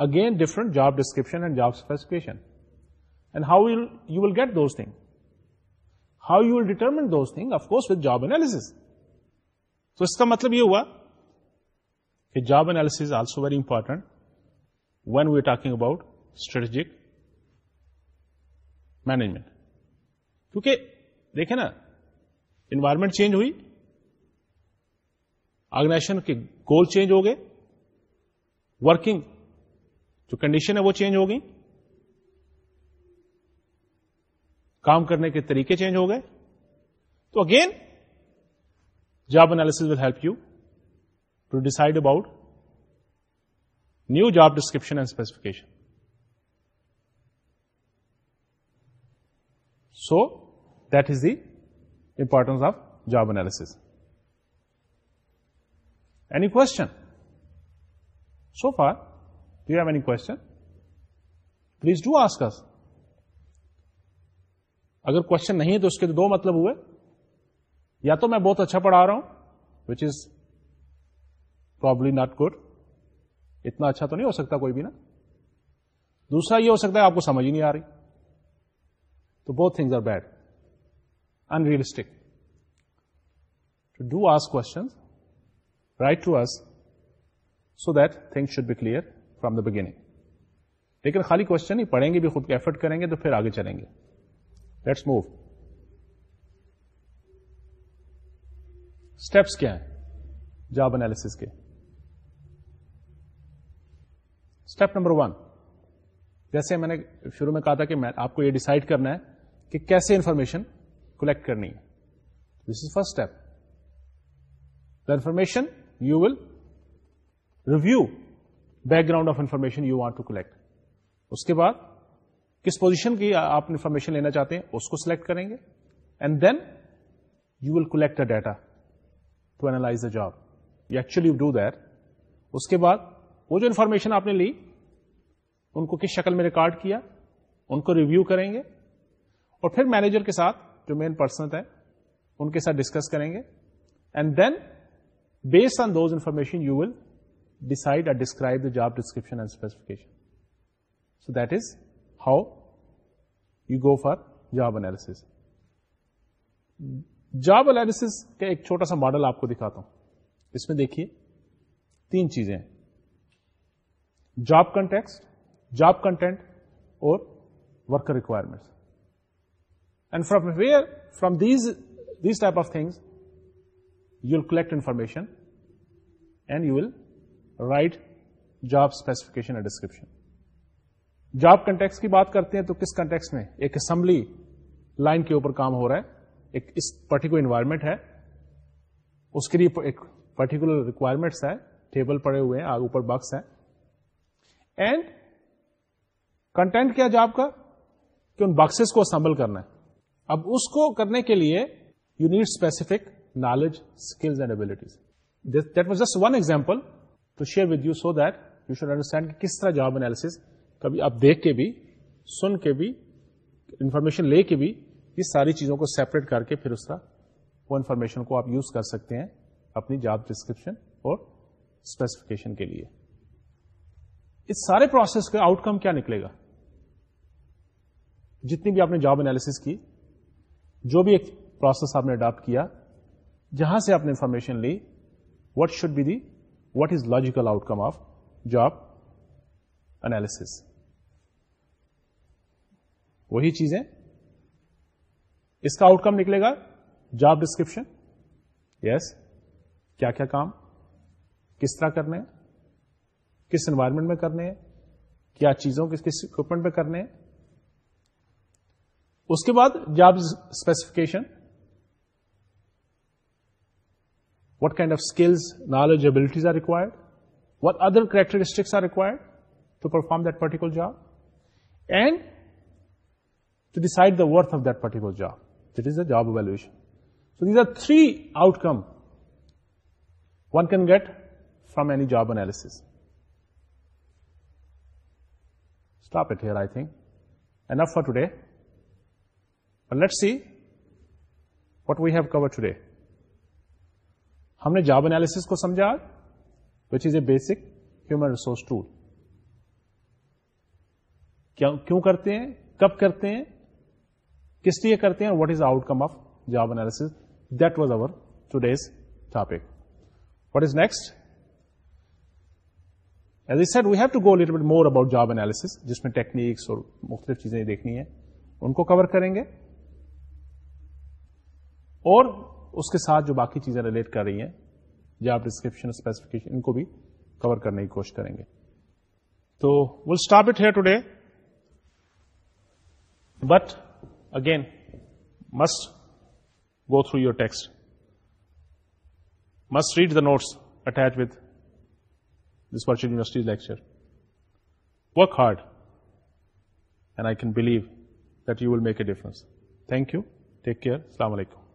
again different job description and job specification how you will get those thing how you will determine those thing of course with job analysis تو اس کا مطلب یہ ہوا کہ job analysis also very important when we are talking about strategic management کیونکہ دیکھے نا انوائرمنٹ چینج ہوئی آرگنائزیشن کے گول چینج ہو گئے ورکنگ جو کنڈیشن ہے وہ چینج ہو گئی کام کرنے کے طریقے چینج ہو گئے تو again job analysis will help you to decide about new job description and specification so that is the importance of job analysis any question so for you have any question please do ask us اگر question نہیں ہے تو اس کے دو مطلب ہوئے یا تو میں بہت اچھا پڑھا رہا ہوں which is probably not good اتنا اچھا تو نہیں ہو سکتا کوئی بھی نا دوسرا یہ ہو سکتا ہے آپ کو سمجھ ہی نہیں آ رہی تو بہت things are bad unrealistic to do as right to us so that thing should be clear from the beginning لیکن خالی کوشچن ہی پڑھیں گے بھی خود کے ایفرٹ کریں گے تو پھر آگے چلیں گے لیٹس موو اسٹیپس کیا ہیں جاب انالس کے اسٹیپ نمبر ون جیسے میں نے شروع میں کہا تھا کہ آپ کو یہ ڈسائڈ کرنا ہے کہ کیسے انفارمیشن کلیکٹ کرنی ہے this is first step the information you will review background of information you want to collect اس کے بعد کس پوزیشن کی آپ انفارمیشن لینا چاہتے ہیں اس کو سلیکٹ کریں گے and then you will collect data to analyse the job you actually do that اس کے بعد وہ جو انفارمیشن آپ نے لی ان کو کس شکل میں ریکارڈ کیا ان کو ریویو کریں گے اور پھر مینیجر کے ساتھ جو مین پرسن ہیں ان کے ساتھ ڈسکس کریں گے and then based on those information you will decide اور describe the job description and specification so that is how go for job analysis job انس کا ایک چھوٹا سا ماڈل آپ کو دکھاتا ہوں اس میں دیکھیے تین چیزیں جاب کنٹیکس جاب کنٹینٹ اور worker requirement and from where from these these type of things you will collect information and you will write job specification and description job context کی بات کرتے ہیں تو کس کنٹیکس میں ایک اسمبلی لائن کے اوپر کام ہو رہا ہے ایک اس پرٹیکولر انوائرمنٹ ہے اس کے لیے ایک پرٹیکولر ریکوائرمنٹس ہے ٹیبل پڑے ہوئے ہیں اوپر باکس ہے اینڈ کنٹینٹ کیا جاب کا کہ ان باکسز کو اسمبل کرنا ہے اب اس کو کرنے کے لیے you need specific knowledge skills and abilities that was just one example to share with you so that you should understand کس طرح جاب انالیس کبھی آپ دیکھ کے بھی سن کے بھی انفارمیشن لے کے بھی یہ ساری چیزوں کو سیپریٹ کر کے پھر اس طرح وہ انفارمیشن کو آپ یوز کر سکتے ہیں اپنی جاب ڈسکرپشن اور اسپیسیفکیشن کے لیے اس سارے پروسیس کا آؤٹ کم کیا نکلے گا جتنی بھی آپ نے جاب انالیس کی جو بھی ایک پروسیس آپ نے اڈاپٹ کیا جہاں سے آپ نے انفارمیشن لی what should be the what is logical outcome of job analysis وہی چیزیں اس کا آؤٹ کم نکلے گا جاب ڈسکرپشن یس کیا کیا کام کس طرح کرنے کس انوائرمنٹ میں کرنے کیا چیزوں کس کس اکوپمنٹ میں کرنے ہیں اس کے بعد job specification what kind of skills abilities are required what other characteristics are required to perform that particular job and decide the worth of that particular job this a job evaluation so these are three outcome one can get from any job analysis start it here I think enough for today let see what we have cover to ہم نے job analysis کو سمجھا which is a basic human resource tool کیوں کرتے ہیں کب کرتے ہیں کس لیے کرتے ہیں what is outcome of job analysis that was over to these topic what is next as a set we have to go little more about job جس میں ٹیکنیکس اور مختلف چیزیں دیکھنی ہیں ان کو کور کریں گے اور اس کے ساتھ جو باقی چیزیں ریلیٹ کر رہی ہیں جاب ڈسکرپشن اسپیسیفکیشن ان کو بھی کور کرنے کی کوشش کریں گے تو will stop it here today but again must go through your text must read the notes attach with this which university lecture work hard and I can believe that you will make a difference thank you take care السلام علیکم